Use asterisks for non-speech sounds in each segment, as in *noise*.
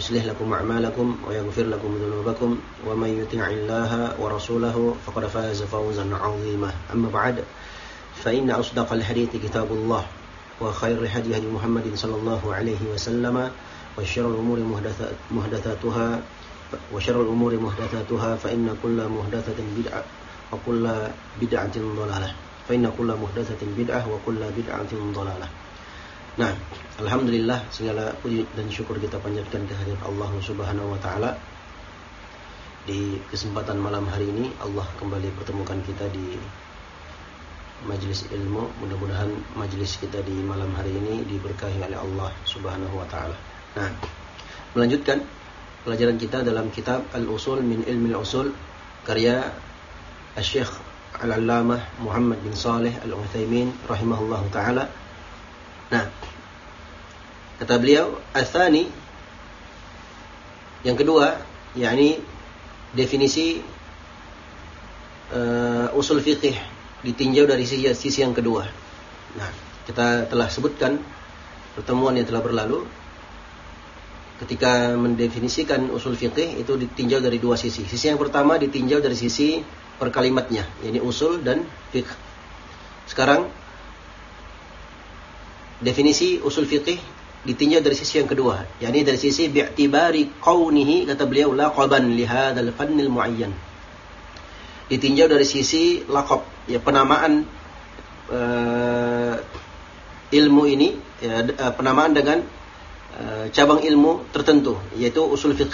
يصلح لكم أعمالكم ويغفر لكم ذنوبكم ومن يطع الله ورسوله فقد فاز فوزا عظيما. أما بعد فإن أصدق الحديث كتاب الله وخير الهدي هدي محمد صلى الله عليه وسلم وشر الأمور محدثاتها وشر الأمور محدثاتها فإن كل محدثة بدعة وكل بدعة ضلالة. فإن كل محدثة بدعة وكل بدعة ضلالة. Nah, alhamdulillah segala puji dan syukur kita panjatkan kehadirat Allah Subhanahu wa taala. Di kesempatan malam hari ini Allah kembali pertemukan kita di majelis ilmu. Mudah-mudahan majelis kita di malam hari ini diberkahi oleh Allah Subhanahu wa taala. Nah, melanjutkan pelajaran kita dalam kitab Al-Usul min Ilmi Al-Usul karya Al-Syekh Al-Allamah Muhammad bin Saleh Al-Utsaimin rahimahullahu taala. Nah, Kata beliau, asani yang kedua, yakni definisi uh, usul fikih ditinjau dari sisi, sisi yang kedua. Nah, kita telah sebutkan pertemuan yang telah berlalu ketika mendefinisikan usul fikih itu ditinjau dari dua sisi. Sisi yang pertama ditinjau dari sisi perkalimatnya, yakni usul dan fiqh. Sekarang definisi usul fikih ditinjau dari sisi yang kedua, yakni dari sisi bi'tibari kaunihi kata beliau laqaban li hadzal fannil muayyan. Ditinjau dari sisi laqab, ya penamaan uh, ilmu ini ya, uh, penamaan dengan uh, cabang ilmu tertentu yaitu usul fiqh.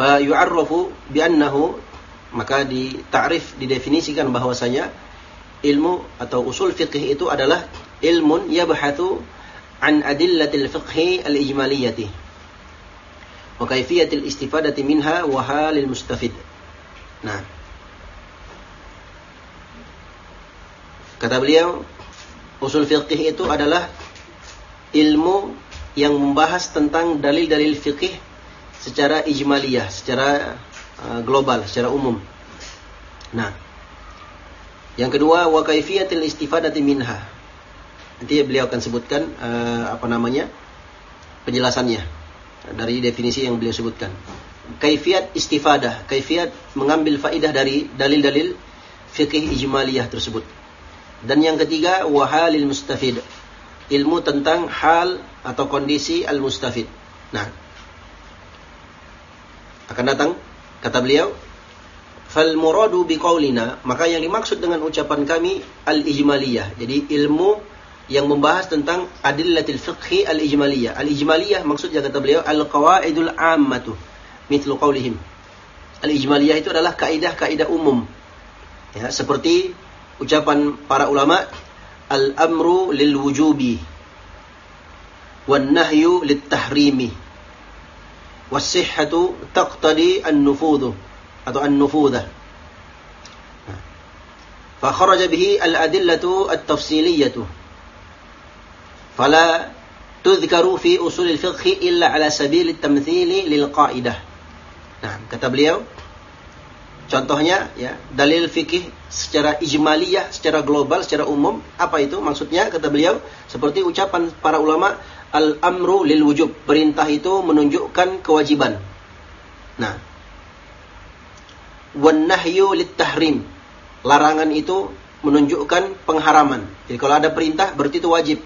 Fa yu'arrafu bi annahu maka ditarif didefinisikan bahwasanya ilmu atau usul fiqh itu adalah ilmun yabhathu an adillatil fiqhi al-ijmaliyati wa kaifiyatil istifadati minha wa halil mustafid. Nah, kata beliau, usul fiqh itu adalah ilmu yang membahas tentang dalil-dalil fiqh secara ijmaliyah, secara uh, global, secara umum. Nah, yang kedua, wa kaifiyatil istifadati minha Nanti beliau akan sebutkan uh, apa namanya penjelasannya dari definisi yang beliau sebutkan. Kaifiat istifadah, kaifiat mengambil faidah dari dalil-dalil fikih ijmaliyah tersebut. Dan yang ketiga wahalil mustafid, ilmu tentang hal atau kondisi al mustafid. Nah, akan datang kata beliau fal muradu biqaulina maka yang dimaksud dengan ucapan kami al ijmaliyah jadi ilmu yang membahas tentang adillatil fiqhi al-ijmaliyah. Al-ijmaliyah maksudnya kata beliau al-qawaidul ammatu. Mithlu qaulihim. Al-ijmaliyah itu adalah kaidah-kaidah umum. Ya, seperti ucapan para ulama al-amru lil wujubi wan nahyu lit tahrimi was sihhatu taqtadi an-nufudhu atau an-nufudha. Kharaja bihi al-adillatu at-tafsiliyatu fala tudhkaru fi usul al-fiqh illa ala sabil at-tamthili lil qaidah. Nah, kata beliau contohnya ya, dalil fikih secara ijmaliyah, secara global, secara umum, apa itu maksudnya kata beliau seperti ucapan para ulama al-amru lil wujub, perintah itu menunjukkan kewajiban. Nah, wan nahyu lit tahrim, larangan itu menunjukkan pengharaman. Jadi kalau ada perintah berarti itu wajib.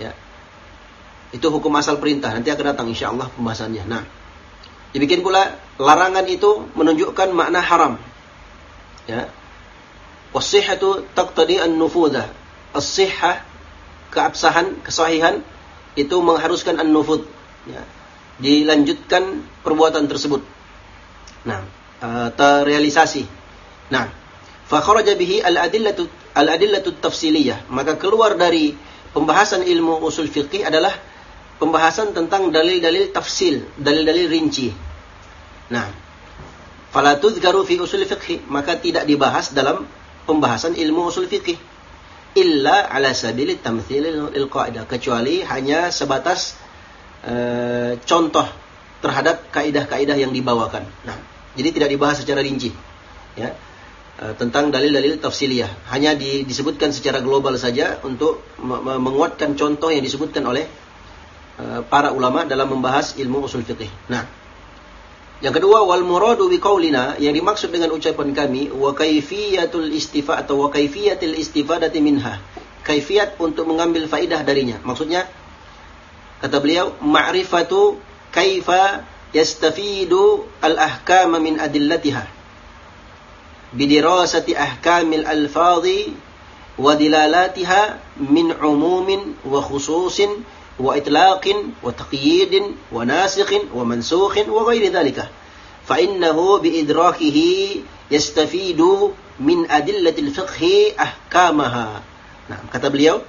Ya. Itu hukum asal perintah. Nanti akan datang insya Allah pembahasannya. Nah, dibikin pula larangan itu menunjukkan makna haram. Ya. Wasihhatu taqtadi an-nufudah. As-sihhah keabsahan, kesahihan itu mengharuskan an-nufud. Ya. Dilanjutkan perbuatan tersebut. Nah, uh, terrealisasi. Nah, fa kharaja bihi al-adillatu al-adillatu tafsiliyah. Maka keluar dari pembahasan ilmu usul fiqih adalah pembahasan tentang dalil-dalil tafsil, dalil-dalil rinci. Nah, fala fi usul fiqh, maka tidak dibahas dalam pembahasan ilmu usul fiqh illa ala sabili tamthil il qaidah kecuali hanya sebatas uh, contoh terhadap kaidah-kaidah yang dibawakan. Nah, jadi tidak dibahas secara rinci. Ya. Uh, tentang dalil-dalil tafsiliyah. Hanya di, disebutkan secara global saja untuk menguatkan contoh yang disebutkan oleh uh, para ulama dalam membahas ilmu usul fiqh. Nah, yang kedua wal muradu bi yang dimaksud dengan ucapan kami wa kaifiyatul istifa atau wa kaifiyatil istifadati minha. Kaifiyat untuk mengambil faidah darinya. Maksudnya kata beliau ma'rifatu kaifa yastafidu al ahkama min adillatiha bidirasati ahkamil alfadhi wa dilalatiha min umumin wa khususin wa itlaqin wa taqyidin wa nasikhin wa mansukhin wa ghairi dhalika. Fa innahu bi idrakihi yastafidu min adillatil fiqhi ahkamaha. Nah kata beliau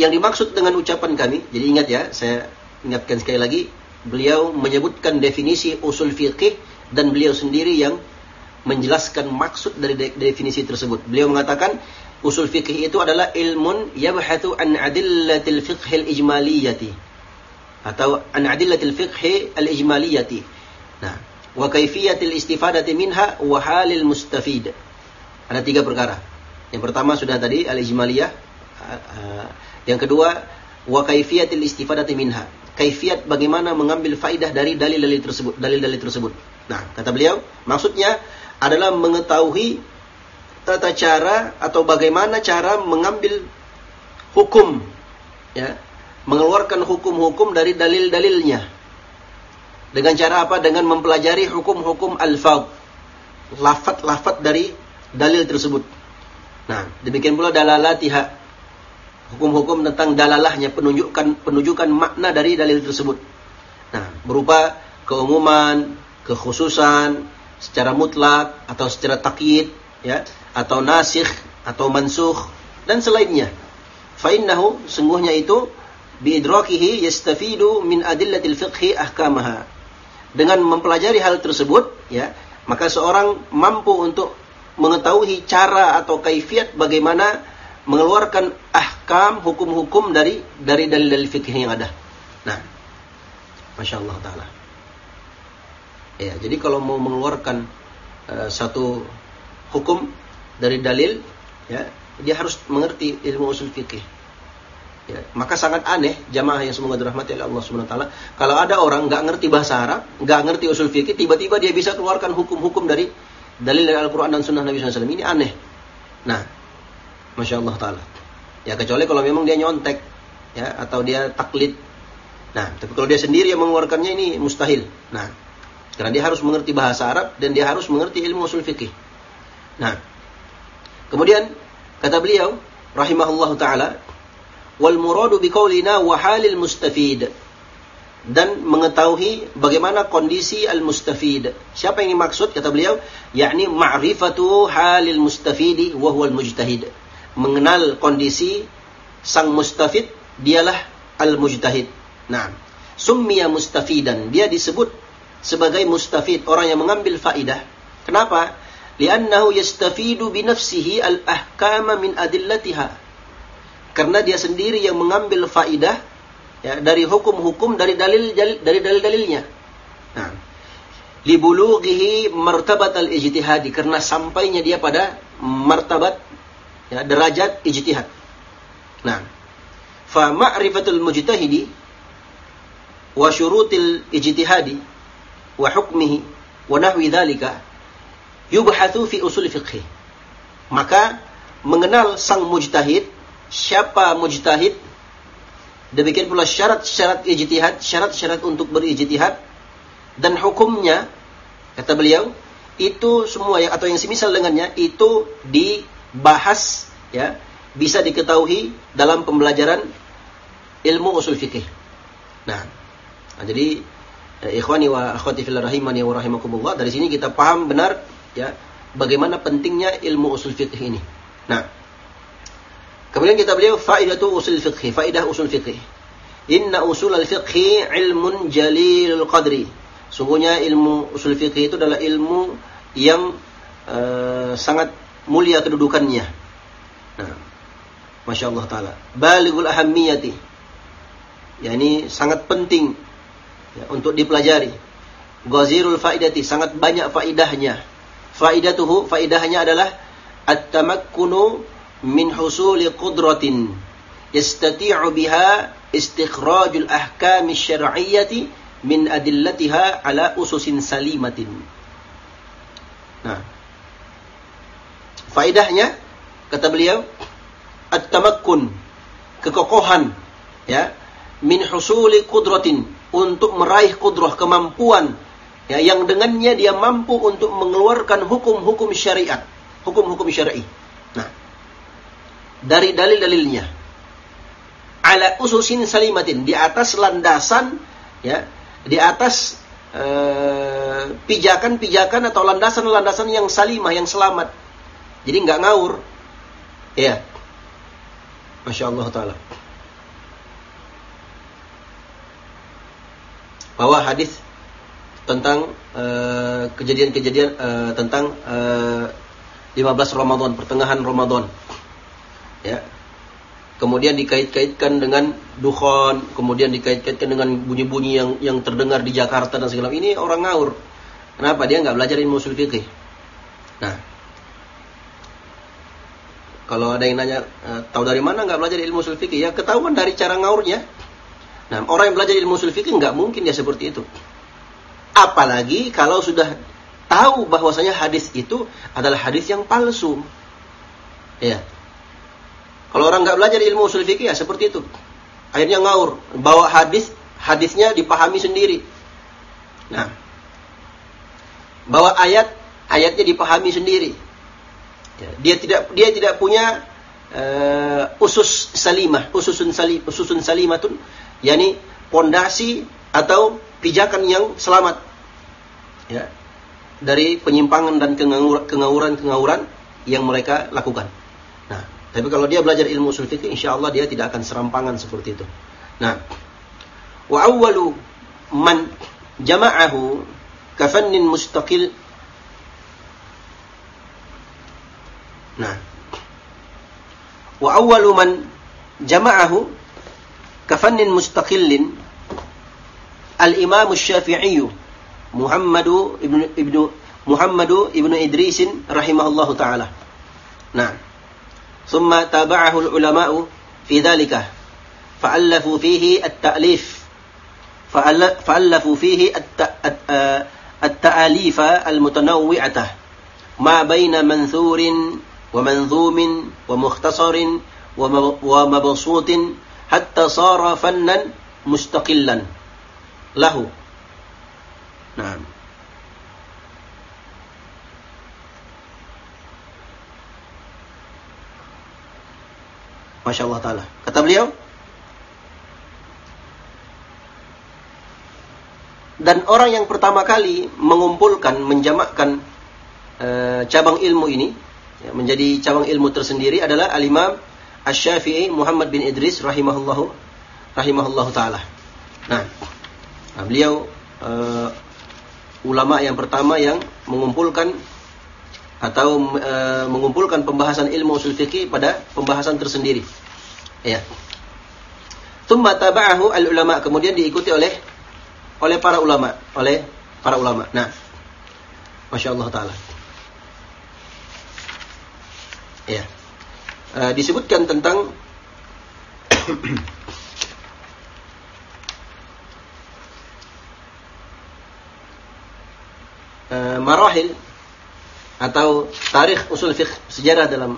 yang dimaksud dengan ucapan kami jadi ingat ya saya ingatkan sekali lagi beliau menyebutkan definisi usul fiqih dan beliau sendiri yang menjelaskan maksud dari definisi tersebut beliau mengatakan usul fikih itu adalah ilmun yabhathu an adillatil fiqh al-ijmaliyati atau an adillatil fiqh al-ijmaliyati. Nah, wa kaifiyatil istifadati minha wa halil mustafid. Ada tiga perkara. Yang pertama sudah tadi al-ijmaliyah. Yang kedua wa kaifiyatil istifadati minha. Kaifiat bagaimana mengambil faidah dari dalil-dalil tersebut, dalil-dalil tersebut. Nah, kata beliau, maksudnya adalah mengetahui tata cara atau bagaimana cara mengambil hukum ya mengeluarkan hukum-hukum dari dalil-dalilnya. Dengan cara apa? Dengan mempelajari hukum-hukum alfaz lafat-lafat dari dalil tersebut. Nah demikian pula dalalatiha hukum-hukum tentang dalalahnya penunjukan penunjukan makna dari dalil tersebut. Nah berupa keumuman kekhususan secara mutlak atau secara takyid ya atau nasikh atau mansuh dan selainnya. Fa'innahu sungguhnya itu biidrakihi yastafidu min adillatil fiqhi ahkamaha. Dengan mempelajari hal tersebut, ya, maka seorang mampu untuk mengetahui cara atau kaifiat bagaimana mengeluarkan ahkam hukum-hukum dari dari dalil-dalil fikih yang ada. Nah, masya Allah taala. Ya, jadi kalau mau mengeluarkan uh, satu hukum dari dalil, ya, dia harus mengerti ilmu usul fikih. Ya, maka sangat aneh jamaah yang semoga dirahmati oleh Allah Subhanahu wa taala, kalau ada orang nggak ngerti bahasa Arab, nggak ngerti usul fikih, tiba-tiba dia bisa keluarkan hukum-hukum dari dalil dari Al-Qur'an dan Sunnah Nabi SAW. Ini aneh. Nah, masya Allah taala. Ya kecuali kalau memang dia nyontek, ya atau dia taklid. Nah, tapi kalau dia sendiri yang mengeluarkannya ini mustahil. Nah, karena dia harus mengerti bahasa Arab dan dia harus mengerti ilmu usul fikih. Nah, kemudian kata beliau rahimahullahu taala wal muradu biqaulina wa halil mustafid dan mengetahui bagaimana kondisi al-mustafid. Siapa yang dimaksud kata beliau? yakni ma'rifatu halil mustafidi wa huwa al-mujtahid. Mengenal kondisi sang mustafid dialah al-mujtahid. Nah, summiya mustafidan. Dia disebut sebagai mustafid, orang yang mengambil faidah. Kenapa? li'annahu yastafidu binafsihi al-ahkama min adillatiha. Karena dia sendiri yang mengambil faidah ya, dari hukum-hukum dari dalil dari dalil-dalilnya. Nah, libulughihi martabat al-ijtihadi karena sampainya dia pada martabat ya, derajat ijtihad. Nah, fa ma'rifatul mujtahidi wa syurutil ijtihadi wa nahwi dzalika yubhathu fi usul fiqh. Maka mengenal sang mujtahid, siapa mujtahid, demikian pula syarat-syarat ijtihad, syarat-syarat untuk berijtihad dan hukumnya kata beliau itu semua yang atau yang semisal dengannya itu dibahas ya bisa diketahui dalam pembelajaran ilmu usul fikih. Nah, nah jadi ikhwani wa akhwati fil rahimani wa rahimakumullah dari sini kita paham benar ya bagaimana pentingnya ilmu usul fikih ini. Nah, kemudian kita beliau faidatu usul fikih, faidah usul fikih. Inna usul al-fiqhi ilmun jalilul qadri Sungguhnya ilmu usul fikih itu adalah ilmu yang uh, sangat mulia kedudukannya. Nah, Masya Allah Ta'ala. Baligul ahammiyati. Ya, ini sangat penting ya, untuk dipelajari. Ghazirul faidati, sangat banyak faidahnya. Faidatuhu, faidahnya adalah at-tamakkunu min husuli qudratin yastati'u biha istikhrajul ahkami syar'iyyati min adillatiha ala ususin salimatin. Nah, faidahnya kata beliau at-tamakkun kekokohan ya min husuli kudratin untuk meraih kudrah kemampuan ya yang dengannya dia mampu untuk mengeluarkan hukum-hukum syariat, hukum-hukum syar'i. Nah, dari dalil-dalilnya ala ususin salimatin di atas landasan ya di atas eh, pijakan-pijakan atau landasan-landasan yang salimah, yang selamat. Jadi nggak ngawur. Ya. Masya Allah Ta'ala. Bahwa hadis tentang eh, kejadian-kejadian uh, tentang uh, 15 Ramadan, pertengahan Ramadan. Ya, kemudian dikait-kaitkan dengan dukhon, kemudian dikait-kaitkan dengan bunyi-bunyi yang yang terdengar di Jakarta dan segala ini orang ngawur. Kenapa dia nggak belajar ilmu usul? Nah, kalau ada yang nanya tahu dari mana nggak belajar ilmu usul? Ya ketahuan dari cara ngawurnya. Nah, orang yang belajar ilmu usul fikih nggak mungkin dia seperti itu. Apalagi kalau sudah tahu bahwasanya hadis itu adalah hadis yang palsu. Ya, kalau orang nggak belajar ilmu usul ya seperti itu. Akhirnya ngaur, bawa hadis, hadisnya dipahami sendiri. Nah, bawa ayat, ayatnya dipahami sendiri. Ya, dia tidak dia tidak punya uh, usus salimah, ususun salim, ususun salimatun, yakni pondasi atau pijakan yang selamat. Ya, dari penyimpangan dan kengawuran-kengawuran yang mereka lakukan. Nah, tapi kalau dia belajar ilmu usul fikih, insya Allah dia tidak akan serampangan seperti itu. Nah, wa awwalu man jama'ahu kafannin mustaqil. Nah, wa awwalu man jama'ahu كفن مستقل. الإمام الشافعي محمد ابن, ابن محمد ابن إدريس رحمه الله تعالى. نعم. ثم تابعه العلماء في ذلك. فألفوا فيه التأليف. فألفوا فيه التأليف المتنوعة. ما بين منثور ومنظوم ومختصر ومبسوط hatta sara fannan mustaqillan lahu. Nah. Masya Allah Ta'ala. Kata beliau, dan orang yang pertama kali mengumpulkan, menjamakkan e, cabang ilmu ini, ya, menjadi cabang ilmu tersendiri adalah Al-Imam Asy-Syafi'i Muhammad bin Idris rahimahullahu rahimahullahu taala. Nah, nah beliau e, ulama yang pertama yang mengumpulkan atau e, mengumpulkan pembahasan ilmu usul fikih pada pembahasan tersendiri. Ya. Tsumma taba'ahu al-ulama kemudian diikuti oleh oleh para ulama, oleh para ulama. Nah, Masya Allah taala. Ya. E, disebutkan tentang *coughs* e, marahil atau tarikh usul fiqh sejarah dalam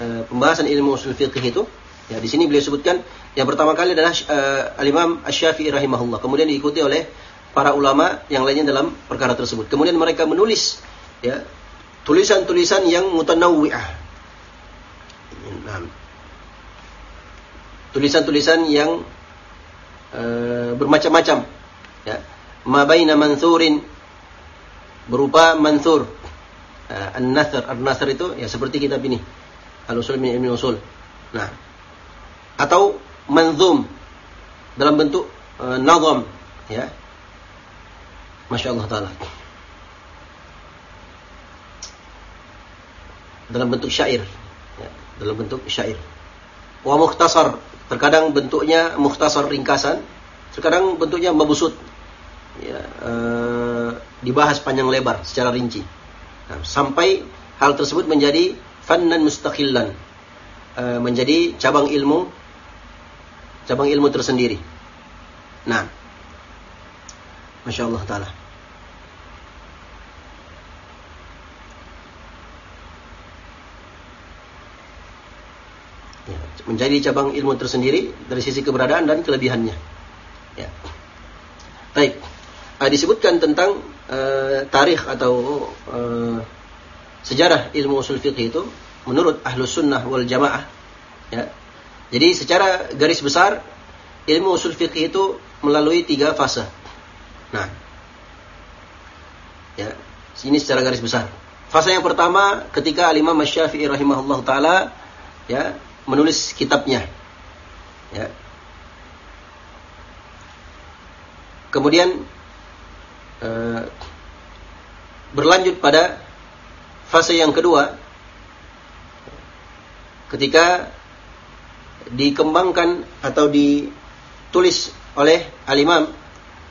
uh, pembahasan ilmu usul fiqh itu. Ya di sini beliau sebutkan yang pertama kali adalah uh, al-Imam Asy-Syafi'i rahimahullah. Kemudian diikuti oleh para ulama yang lainnya dalam perkara tersebut. Kemudian mereka menulis ya tulisan-tulisan yang mutanawwi'ah. Tulisan-tulisan yang uh, bermacam-macam. Ya. Ma baina mansurin berupa mansur. Uh, an-nasr. An-nasr itu ya seperti kitab ini. Al-usul min ilmi usul. Nah. Atau manzum. Dalam bentuk uh, nazam. Ya. Masya Allah Ta'ala. Dalam bentuk syair. ya, dalam bentuk syair. Wa mukhtasar terkadang bentuknya mukhtasar ringkasan terkadang bentuknya mabusut. Ya, e, dibahas panjang lebar secara rinci. Nah, sampai hal tersebut menjadi fannan mustaqillan. E, menjadi cabang ilmu cabang ilmu tersendiri. Nah Masya Allah Ta'ala menjadi cabang ilmu tersendiri dari sisi keberadaan dan kelebihannya. Ya. Baik. Uh, disebutkan tentang uh, tarikh atau uh, sejarah ilmu usul fiqh itu menurut ahlus sunnah wal jamaah. Ya. Jadi secara garis besar ilmu usul fiqh itu melalui tiga fase. Nah, ya, ini secara garis besar. Fase yang pertama ketika Al-Imam Syafi'i rahimahullah taala ya menulis kitabnya. Ya. Kemudian uh, berlanjut pada fase yang kedua ketika dikembangkan atau ditulis oleh Al-Imam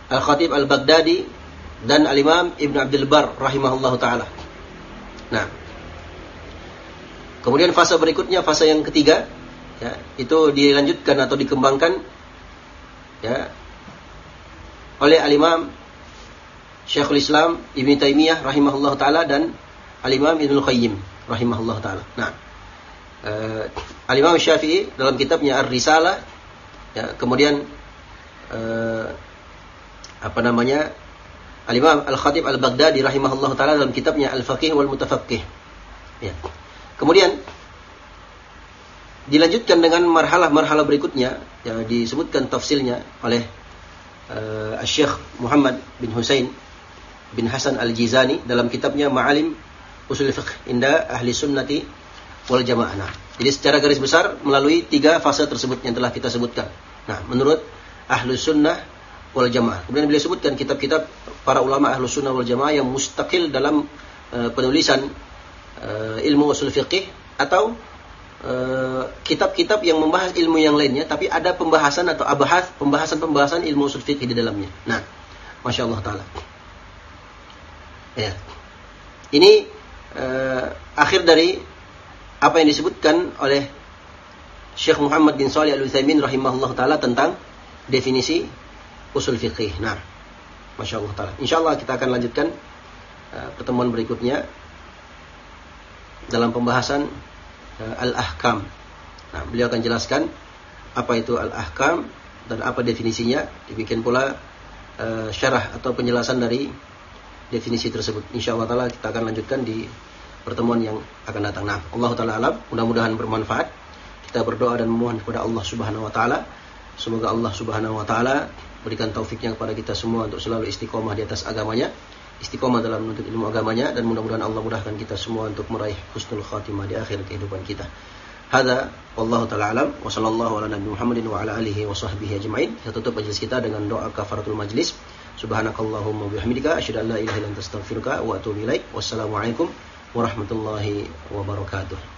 Al-Khatib Al-Baghdadi dan Al-Imam Ibn Abdul Bar rahimahullah taala. Nah, Kemudian fase berikutnya, fase yang ketiga, ya, itu dilanjutkan atau dikembangkan ya, oleh al-Imam Syekhul Islam Ibn Taimiyah rahimahullah taala dan al-Imam Ibnu Qayyim rahimahullah taala. Nah, uh, al-Imam Syafi'i dalam kitabnya Ar-Risalah ya, kemudian uh, apa namanya? Al-Imam Al-Khatib Al-Baghdadi rahimahullah taala dalam kitabnya Al-Faqih wal Mutafaqqih. Ya. Kemudian dilanjutkan dengan marhalah-marhalah berikutnya yang disebutkan tafsirnya oleh uh, Syekh Muhammad bin Husain bin Hasan Al-Jizani dalam kitabnya Ma'alim Usul Fiqh Inda Ahli Sunnati wal Jamaah. Nah, jadi secara garis besar melalui tiga fase tersebut yang telah kita sebutkan. Nah, menurut Ahlu Sunnah wal Jamaah. Kemudian beliau sebutkan kitab-kitab para ulama Ahlu Sunnah wal Jamaah yang mustakil dalam uh, penulisan uh, ilmu usul fiqih atau eh, kitab-kitab uh, yang membahas ilmu yang lainnya tapi ada pembahasan atau abahas pembahasan-pembahasan ilmu usul fiqih di dalamnya. Nah, Masya Allah Ta'ala. Ya. Ini uh, akhir dari apa yang disebutkan oleh Syekh Muhammad bin Shalih Al-Utsaimin rahimahullah taala tentang definisi usul fiqih. Nah, Masya Allah Ta'ala. Insya Allah kita akan lanjutkan uh, pertemuan berikutnya dalam pembahasan uh, al-ahkam. Nah, beliau akan jelaskan apa itu al-ahkam dan apa definisinya. Dibikin pula uh, syarah atau penjelasan dari definisi tersebut. Insya Allah taala kita akan lanjutkan di pertemuan yang akan datang. Nah, Allah taala alam, mudah-mudahan bermanfaat. Kita berdoa dan memohon kepada Allah Subhanahu wa taala semoga Allah Subhanahu wa taala berikan taufiknya kepada kita semua untuk selalu istiqomah di atas agamanya istiqomah dalam menuntut ilmu agamanya dan mudah-mudahan Allah mudahkan kita semua untuk meraih husnul khatimah di akhir kehidupan kita. Hada wallahu taala alam wa sallallahu ala nabi Muhammadin wa ala alihi wa sahbihi ajmain. Kita tutup majlis kita dengan doa kafaratul majlis. Subhanakallahumma bihamdika asyhadu an la ilaha illa anta astaghfiruka wa atubu ilaik. Wassalamualaikum warahmatullahi wabarakatuh.